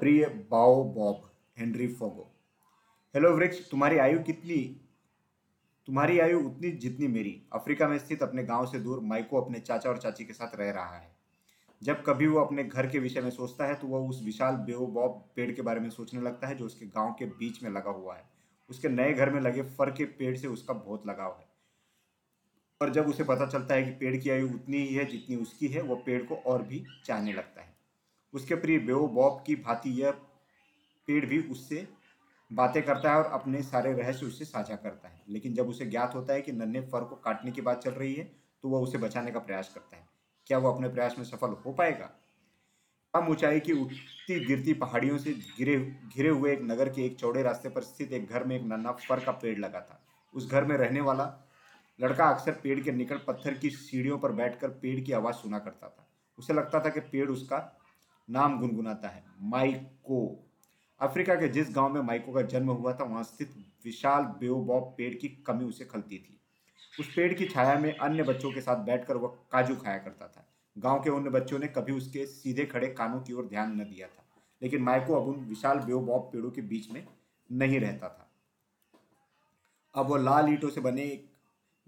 प्रिय बाओ Bob, Henry फोगो। Hello वृक्ष, तुम्हारी आयु कितनी? तुम्हारी आयु उतनी जितनी मेरी। अफ्रीका में स्थित अपने गाँव से दूर माइको अपने चाचा और चाची के साथ रह रहा है। जब कभी वो अपने घर के विषय में सोचता है तो वह उस विशाल बेओबॉब पेड़ के बारे में सोचने लगता है, जो उसके गाँव के बीच में लगा हुआ है। उसके नए घर में लगे फर के पेड़ से उसका बहुत लगाव है। और जब उसे पता चलता है कि पेड़ की आयु उतनी ही है जितनी उसकी है, वह पेड़ को और भी चाहने लगता है। उसके प्रिय बेओ बॉब की भांति यह पेड़ भी उससे बातें करता है और अपने सारे रहस्य उससे साझा करता है। लेकिन जब उसे ज्ञात होता है कि नन्हे फर को काटने की बात चल रही है तो वह उसे बचाने का प्रयास करता है। क्या वो अपने प्रयास में सफल हो पाएगा? कम ऊंचाई की उठती गिरती पहाड़ियों से घिरे घिरे हुए एक नगर के एक चौड़े रास्ते पर स्थित एक घर में एक नन्हा फर का पेड़ लगा था। उस घर में रहने वाला लड़का अक्सर पेड़ के निकट पत्थर की सीढ़ियों पर बैठकर पेड़ की आवाज़ सुना करता था। उसे लगता था कि पेड़ उसका नाम गुनगुनाता है, माइको। अफ्रीका के जिस गाँव में माइको का जन्म हुआ था, वहाँ स्थित विशाल बेओबॉब पेड़ की कमी उसे खलती थी। उस पेड़ की छाया में अन्य बच्चों के साथ बैठकर वह काजू खाया करता था। गाँव के अन्य बच्चों ने कभी उसके सीधे खड़े कानों की ओर ध्यान न दिया था, लेकिन माइको अब उन विशाल बेओबॉब पेड़ों के बीच में नहीं रहता था। अब वह लाल ईटों से बने एक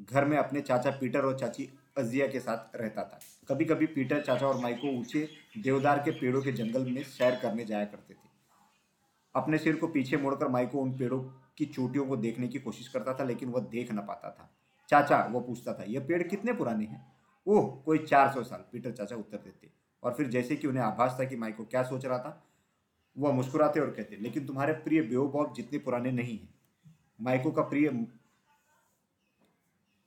घर में अपने चाचा पीटर और चाची अजिया के साथ रहता था। कभी कभी पीटर चाचा और माइको ऊँचे देवदार के पेड़ों के जंगल में सैर करने जाया करते थे। अपने सिर को पीछे मोड़कर माइको उन पेड़ों की चोटियों को देखने की कोशिश करता था, लेकिन वह देख न पाता था। चाचा वो पूछता था, यह पेड़ कितने पुराने हैं? ओह, कोई चार सौ साल, पीटर चाचा उत्तर देते। और फिर जैसे कि उन्हें आभास था कि माइको क्या सोच रहा था, वह मुस्कुराते और कहते, लेकिन तुम्हारे प्रिय बेओबॉब जितने पुराने नहीं हैं। माइको का प्रिय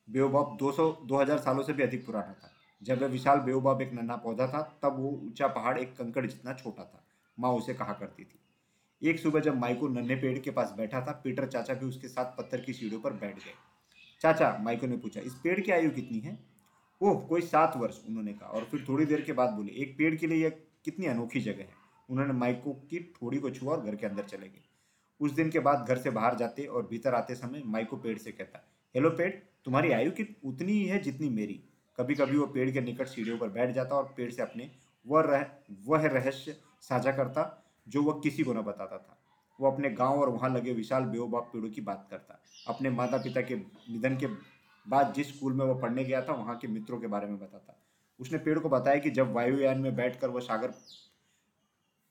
बेओबाब 200 2000 सालों से भी अधिक पुराना था। जब वह विशाल बेओबाब एक नन्हा पौधा था, तब वो ऊँचा पहाड़, एक कंकड़ जितना छोटा था, माँ उसे कहा करती थी। एक सुबह जब माइको नन्हे पेड़ के पास बैठा था, पीटर चाचा भी उसके साथ पत्थर की सीढ़ियों पर बैठ गए। चाचा माइको ने पूछा, इस पेड़ की आयु कितनी है? ओह, कोई सात वर्ष, उन्होंने कहा, और फिर थोड़ी देर के बाद बोले, एक पेड़ के लिए यह कितनी अनोखी जगह है? उन्होंने माइको की ठोड़ी को छुआ और घर के अंदर चले गए। उस दिन के बाद घर से बाहर जाते और भीतर आते समय माइको पेड़ से कहता हेलो पेड़ तुम्हारी आयु की उतनी ही है जितनी मेरी। कभी कभी वो पेड़ के निकट सीढ़ियों पर बैठ जाता और पेड़ से अपने वह रह वह रहस्य साझा करता जो वह किसी को न बताता था। वो अपने गाँव और वहाँ लगे विशाल बेओबाब पेड़ों की बात करता। अपने माता पिता के निधन के बाद जिस स्कूल में वह पढ़ने गया था वहाँ के मित्रों के बारे में बताता। उसने पेड़ को बताया कि जब वायुयान में बैठकर वह सागर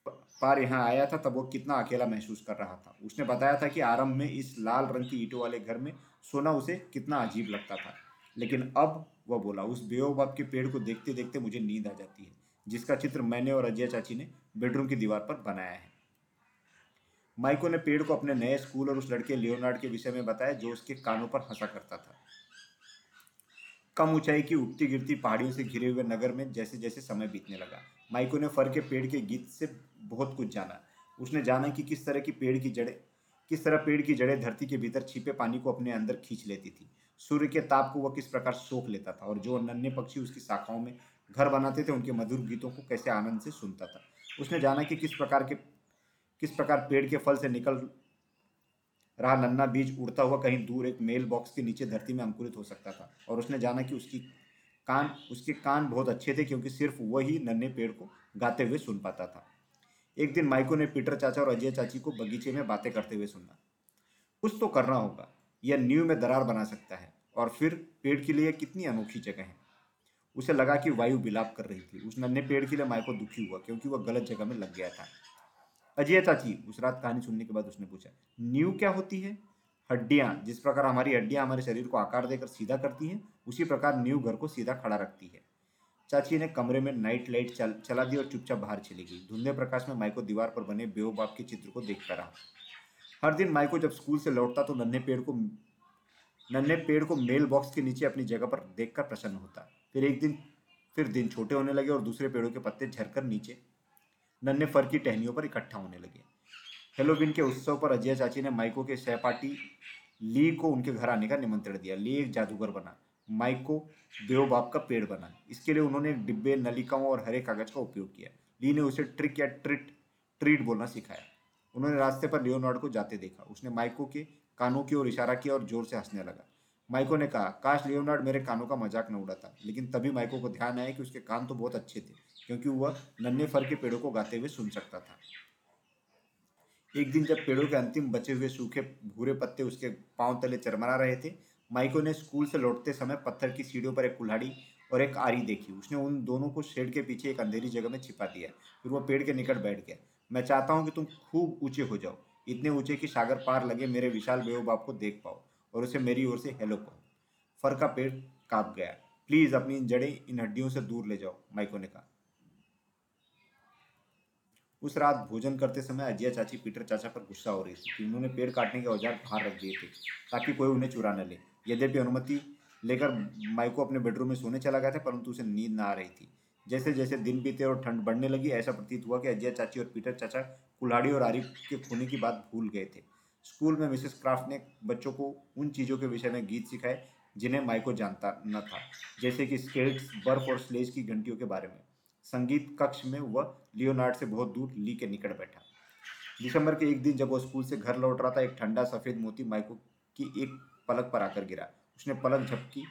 पार यहाँ आया था तब वो कितना अकेला महसूस कर रहा था। उसने बताया था कि आरंभ में इस लाल रंग की ईटों वाले घर में सोना उसे कितना अजीब लगता था। लेकिन अब वह बोला, उस बेओबाब के पेड़ को देखते देखते मुझे नींद आ जाती है, जिसका चित्र मैंने और अजय चाची ने बेडरूम की दीवार पर बनाया है। माइको ने पेड़ को अपने नए स्कूल और उस लड़के लियोनार्ड के विषय में बताया, जो उसके कानों पर हंसा करता था। कम ऊंचाई की उठती गिरती पहाड़ियों से घिरे हुए नगर में जैसे जैसे समय बीतने लगा। माइको ने फर के पेड़ के गीत से बहुत कुछ जाना। उसने जाना कि किस तरह की पेड़ की जड़ें किस तरह पेड़ की जड़ें धरती के भीतर छिपे पानी को अपने अंदर खींच लेती थी? सूर्य के ताप को वह किस प्रकार सोख लेता था? और जो नन्हे पक्षी उसकी शाखाओं में घर बनाते थे, उनके मधुर गीतों को कैसे आनंद से सुनता था? उसने जाना कि किस प्रकार के, किस प्रकार पेड़ के फल से निकल रहा नन्ना बीज उड़ता हुआ कहीं दूर एक मेल बॉक्स के नीचे धरती में अंकुरित हो सकता था। और उसने जाना कि उसकी कान, उसके कान बहुत अच्छे थे, क्योंकि सिर्फ़ वही नन्हे पेड़ को गाते हुए सुन पाता था। एक दिन माइको ने पीटर चाचा और अजय चाची को बगीचे में बातें करते हुए सुना। कुछ तो करना होगा, यह न्यू में दरार बना सकता है और फिर पेड़ के लिए कितनी अनोखी जगह है। उसे लगा कि वायु बिलाप कर रही थी। उस नन्हे पेड़ के लिए माइको दुखी हुआ, क्योंकि वह गलत जगह में लग गया था। अजय चाची, उस रात कहानी सुनने के बाद उसने पूछा न्यू क्या होती है? हड्डियाँ, जिस प्रकार हमारी हड्डियाँ हमारे शरीर को आकार देकर सीधा करती हैं, उसी प्रकार न्यू घर को सीधा खड़ा रखती है। चाची ने कमरे में नाइट लाइट चल, चला दी और चुपचाप बाहर चली गई। धुंधे प्रकाश में माइको दीवार पर बने बेओबाप के चित्र को देखता रहा। हर दिन माइको जब स्कूल से लौटता तो नन्हे पेड़ को नन्हे पेड़ को मेल बॉक्स के नीचे अपनी जगह पर देखकर प्रसन्न होता। फिर एक दिन फिर दिन छोटे होने लगे और दूसरे पेड़ों के पत्ते झरकर नीचे नन्हे फर की टहनियों पर इकट्ठा होने लगे। हेलोविन के उत्सव पर अजय चाची ने माइको के सहपाठी ली को उनके घर आने का निमंत्रण दिया। ली एक जादूगर बना। माइक बेओबाप का पेड़ बना। इसके लिए उन्होंने डिब्बे, नलिकाओं और हरे कागज़ का उपयोग किया। ली ने उसे ट्रिक या ट्रिट, ट्रीट बोलना सिखाया। उन्होंने रास्ते पर लियोनार्ड को जाते देखा। उसने माइको के कानों की ओर इशारा किया और ज़ोर से हंसने लगा। माइको ने कहा, काश लियोनार्ड मेरे कानों का मज़ाक न उड़ाता। लेकिन तभी माइको को ध्यान आया कि उसके कान तो बहुत अच्छे थे, क्योंकि वह नन्हे फर के पेड़ों को गाते हुए सुन सकता था। एक दिन जब पेड़ों के अंतिम बचे हुए सूखे भूरे पत्ते उसके पाँव तले चरमरा रहे थे माइको ने स्कूल से लौटते समय पत्थर की सीढ़ियों पर एक कुल्हाड़ी और एक आरी देखी। उसने उन दोनों को शेड के पीछे एक अंधेरी जगह में छिपा दिया। फिर वह पेड़ के निकट बैठ गया। मैं चाहता हूँ कि तुम खूब ऊँचे हो जाओ। इतने ऊँचे कि सागर पार लगे मेरे विशाल बेवबाप को देख पाओ और उसे मेरी ओर से हेलो कहो फर का पेड़ काँप गया। प्लीज़ अपनी इन जड़ें, इन हड्डियों से दूर ले जाओ, माइको ने कहा। उस रात भोजन करते समय अजिया चाची पीटर चाचा पर गुस्सा हो रही थी उन्होंने पेड़ काटने के औज़ार बाहर रख दिए थे ताकि कोई उन्हें चुरा न ले। यद्यपि अनुमति लेकर माइको अपने बेडरूम में सोने चला गया था, परंतु उसे नींद ना आ रही थी। जैसे जैसे दिन बीते और ठंड बढ़ने लगी, ऐसा प्रतीत हुआ कि अजिया चाची और पीटर चाचा कुल्हाड़ी और आरिफ के खोने की बात भूल गए थे। स्कूल में मिसेस क्राफ्ट ने बच्चों को उन चीज़ों के विषय में गीत सिखाए जिन्हें माइको जानता न था, जैसे कि स्केट्स, बर्फ़ और स्लेज की घंटियों के बारे में। संगीत कक्ष में वह लियोनार्ड से बहुत दूर ली के निकट बैठा। दिसंबर के एक दिन जब वह स्कूल से घर लौट रहा था, एक ठंडा सफ़ेद मोती माइको की एक पलक पर आकर गिरा। उसने पलक झपकी।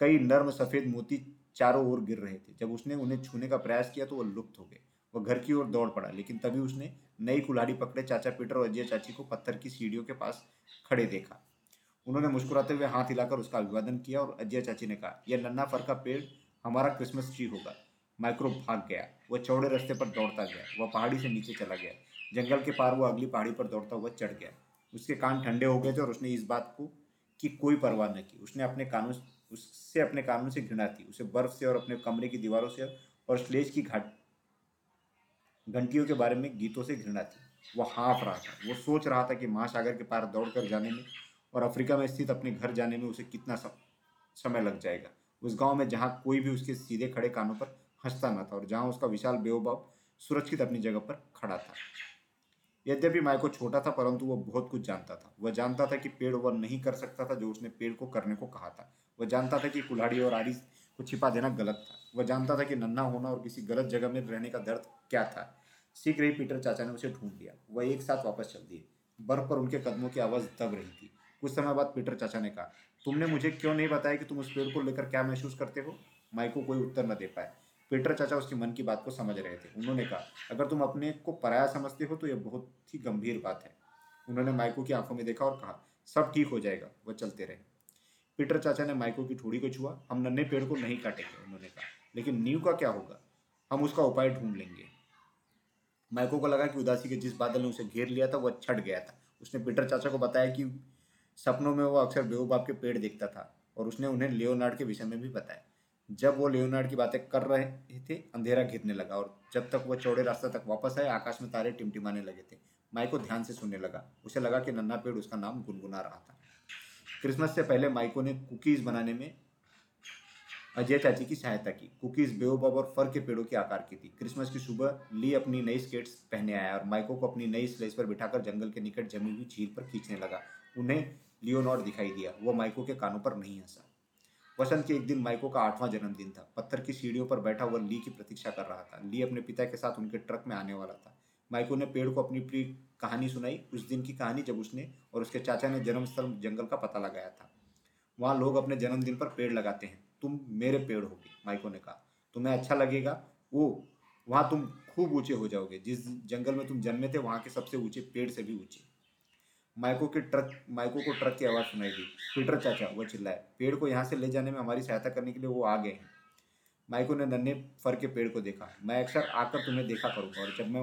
कई नर्म सफ़ेद मोती चारों ओर गिर रहे थे। जब उसने उन्हें छूने का प्रयास किया तो वह लुप्त हो गए। वह घर की ओर दौड़ पड़ा, लेकिन तभी उसने नई कुल्हाड़ी पकड़े। चाचा पीटर और अजय चाची को पत्थर की सीढ़ियों के पास खड़े देखा। उन्होंने मुस्कुराते हुए हाथ हिलाकर उसका अभिवादन किया और अजय चाची ने कहा, यह नन्ना फर का पेड़ हमारा क्रिसमस ट्री होगा। माइक्रो भाग गया। वह चौड़े रास्ते पर दौड़ता गया। वह पहाड़ी से नीचे चला गया। जंगल के पार वो अगली पहाड़ी पर दौड़ता हुआ चढ़ गया। उसके कान ठंडे हो गए थे और उसने इस बात को की कोई परवाह न की। उसने अपने कानून उससे अपने कानून से घृणा थी उसे बर्फ़ से और अपने कमरे की दीवारों से और स्लेज की घाट, घंटियों के बारे में गीतों से घृणा थी वह हाँफ रहा था। वो सोच रहा था कि महासागर के पार दौड़ कर जाने में और अफ्रीका में स्थित अपने घर जाने में उसे कितना समय लग जाएगा। उस गाँव में जहाँ कोई भी उसके सीधे खड़े कानों पर हंसता न था और जहाँ उसका विशाल बेवबाप सुरक्षित अपनी जगह पर खड़ा था। यद्यपि माइको छोटा था, परंतु वह बहुत कुछ जानता था। वह जानता था कि पेड़ वह नहीं कर सकता था जो उसने पेड़ को करने को कहा था। वह जानता था कि कुल्हाड़ी और आरी को छिपा देना गलत था। वह जानता था कि नन्ना होना और किसी गलत जगह में रहने का दर्द क्या था। सीख रही पीटर चाचा ने उसे ढूंढ लिया। वह एक साथ वापस चल दिए। बर्फ़ पर उनके कदमों की आवाज़ दब रही थी। कुछ समय बाद पीटर चाचा ने कहा, तुमने मुझे क्यों नहीं बताया कि तुम उस पेड़ को लेकर क्या महसूस करते हो? माइको कोई उत्तर न दे पाए पीटर चाचा उसके मन की बात को समझ रहे थे। उन्होंने कहा, अगर तुम अपने को पराया समझते हो तो यह बहुत ही गंभीर बात है। उन्होंने माइको की आँखों में देखा और कहा, सब ठीक हो जाएगा, वह चलते रहे। पीटर चाचा ने माइको की ठोड़ी को छुआ, हम नन्हे पेड़ को नहीं काटेंगे, उन्होंने कहा, लेकिन नींव का क्या होगा? हम उसका उपाय ढूंढ लेंगे। माइको को लगा कि उदासी के जिस बादल ने उसे घेर लिया था, वह छट गया था। उसने पीटर चाचा को बताया कि सपनों में वो अक्सर बेवबाप के पेड़ देखता था और उसने उन्हें लियोनार्ड के विषय में भी बताया। जब वो लियोनार्ड की बातें कर रहे थे, अंधेरा घिरने लगा और जब तक वो चौड़े रास्ते तक वापस आए, आकाश में तारे टिमटिमाने लगे थे। माइको ध्यान से सुनने लगा। उसे लगा कि नन्ना पेड़ उसका नाम गुनगुना रहा था। क्रिसमस से पहले माइको ने कुकीज़ बनाने में अजय चाची की सहायता की। कुकीज़ बेओबब और फर के पेड़ों के आकार की थी। क्रिसमस की सुबह ली अपनी नई स्केट्स पहने आया और माइको को अपनी नई स्लेज पर बिठाकर जंगल के निकट जमी हुई झील पर खींचने लगा। उन्हें लियोनॉर्ड दिखाई दिया। वो माइको के कानों पर नहीं हंसा। वसंत के एक दिन माइको का आठवां जन्मदिन था। पत्थर की सीढ़ियों पर बैठा हुआ ली की प्रतीक्षा कर रहा था। ली अपने पिता के साथ उनके ट्रक में आने वाला था। माइको ने पेड़ को अपनी प्रिय कहानी सुनाई। उस दिन की कहानी जब उसने और उसके चाचा ने जन्मस्थल जंगल का पता लगाया था। वहाँ लोग अपने जन्मदिन पर पेड़ लगाते हैं। तुम मेरे पेड़ होगे, माइको ने कहा। तुम्हें अच्छा लगेगा? वो, वहाँ तुम खूब ऊँचे हो जाओगे। जिस जंगल में तुम जन्मे थे, वहाँ के सबसे ऊँचे पेड़ से भी ऊँचे। माइको के ट्रक, माइको को ट्रक की आवाज़ सुनाई दी। पीटर चाचा, वो चिल्लाए। पेड़ को यहाँ से ले जाने में हमारी सहायता करने के लिए वो आ गए हैं माइको ने नन्हे फर के पेड़ को देखा। मैं अक्सर आकर तुम्हें देखा करूँगा और जब मैं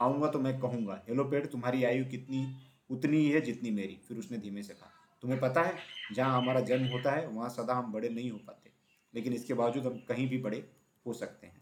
आऊँगा तो मैं कहूँगा, हेलो पेड़, तुम्हारी आयु कितनी, उतनी ही है जितनी मेरी फिर उसने धीमे से कहा, तुम्हें पता है, जहाँ हमारा जन्म होता है, वहाँ सदा हम बड़े नहीं हो पाते। लेकिन इसके बावजूद हम कहीं भी बड़े हो सकते हैं।